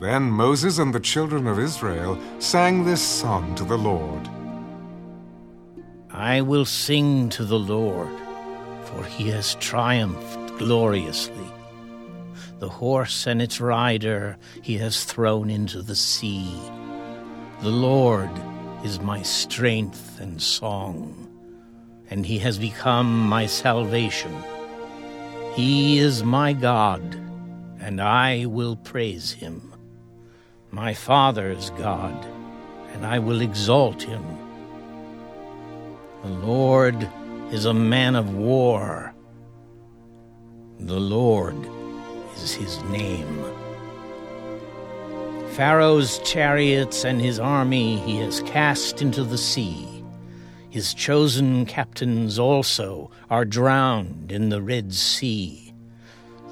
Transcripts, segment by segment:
Then Moses and the children of Israel sang this song to the Lord I will sing to the Lord, for he has triumphed gloriously. The horse and its rider he has thrown into the sea. The Lord is my strength and song, and he has become my salvation. He is my God, and I will praise him. My Father's God, and I will exalt him. The Lord is a man of war. The Lord is his name. Pharaoh's chariots and his army he has cast into the sea. His chosen captains also are drowned in the Red Sea.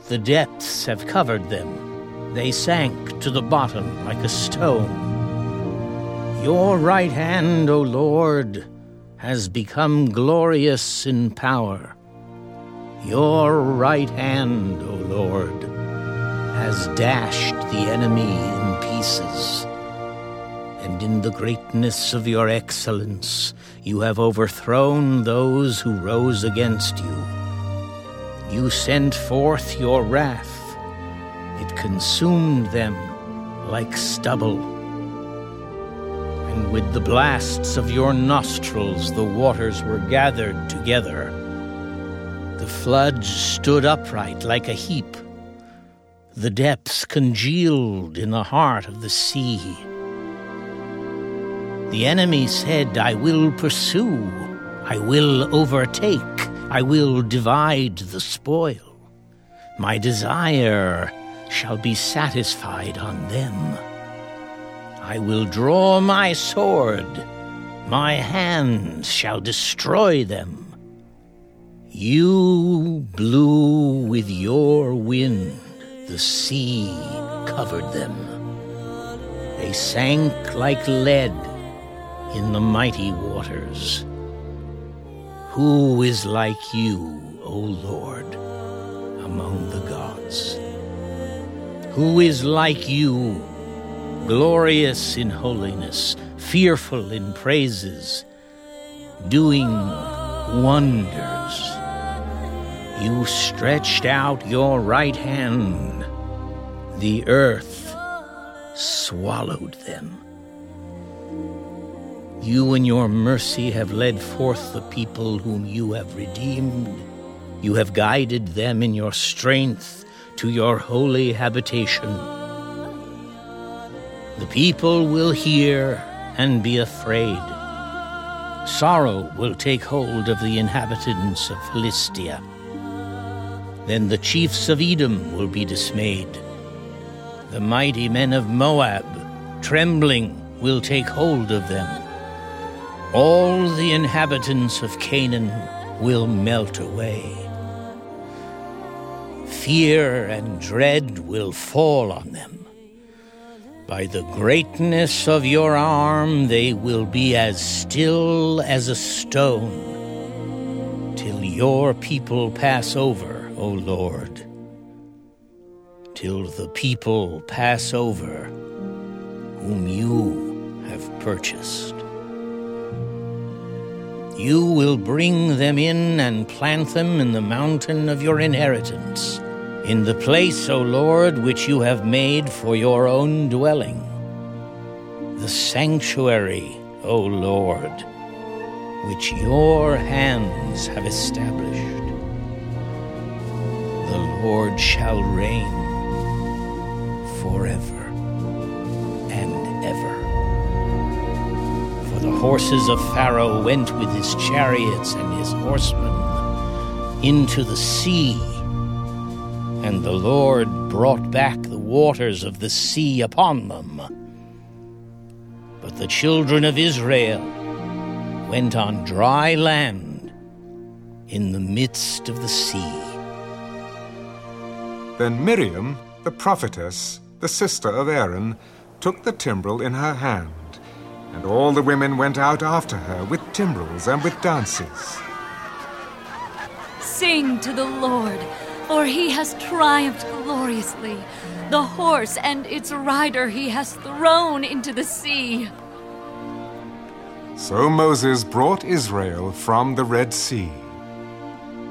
The depths have covered them. They sank to the bottom like a stone. Your right hand, O Lord, has become glorious in power. Your right hand, O Lord, has dashed the enemy in pieces. And in the greatness of your excellence, you have overthrown those who rose against you. You sent forth your wrath, it consumed them like stubble. And with the blasts of your nostrils, the waters were gathered together. The floods stood upright like a heap. The depths congealed in the heart of the sea. The enemy said, I will pursue, I will overtake, I will divide the spoil. My desire shall be satisfied on them. I will draw my sword, my hand shall destroy them. You blew with your wind, the sea covered them. They sank like lead in the mighty waters. Who is like you, O Lord, among the gods? Who is like you, glorious in holiness, fearful in praises, doing wonders? You stretched out your right hand. The earth swallowed them. You in your mercy have led forth the people whom you have redeemed. You have guided them in your strength to your holy habitation. The people will hear and be afraid. Sorrow will take hold of the inhabitants of Philistia. Then the chiefs of Edom will be dismayed. The mighty men of Moab, trembling, will take hold of them. All the inhabitants of Canaan will melt away. Fear and dread will fall on them. By the greatness of your arm, they will be as still as a stone, till your people pass over O Lord, till the people pass over whom you have purchased. You will bring them in and plant them in the mountain of your inheritance, in the place, O Lord, which you have made for your own dwelling. The sanctuary, O Lord, which your hands have established the Lord shall reign forever and ever. For the horses of Pharaoh went with his chariots and his horsemen into the sea, and the Lord brought back the waters of the sea upon them. But the children of Israel went on dry land in the midst of the sea. Then Miriam, the prophetess, the sister of Aaron, took the timbrel in her hand, and all the women went out after her with timbrels and with dances. Sing to the Lord, for he has triumphed gloriously. The horse and its rider he has thrown into the sea. So Moses brought Israel from the Red Sea.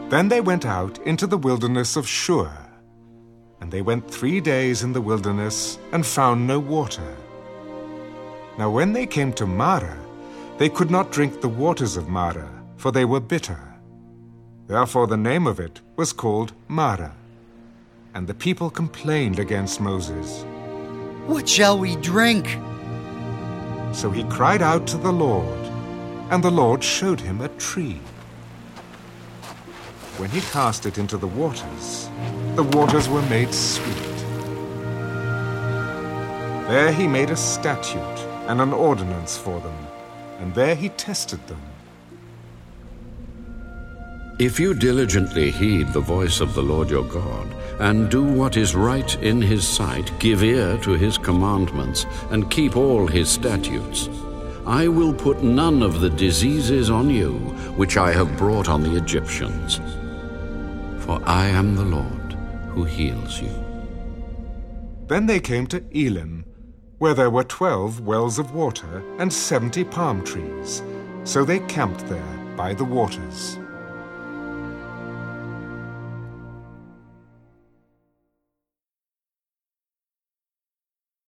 Then they went out into the wilderness of Shur. And they went three days in the wilderness and found no water. Now when they came to Marah, they could not drink the waters of Marah, for they were bitter. Therefore the name of it was called Marah. And the people complained against Moses. What shall we drink? So he cried out to the Lord, and the Lord showed him a tree. When he cast it into the waters, the waters were made sweet. There he made a statute and an ordinance for them, and there he tested them. If you diligently heed the voice of the Lord your God, and do what is right in his sight, give ear to his commandments, and keep all his statutes, I will put none of the diseases on you which I have brought on the Egyptians. For I am the Lord who heals you. Then they came to Elim, where there were twelve wells of water and seventy palm trees. So they camped there by the waters.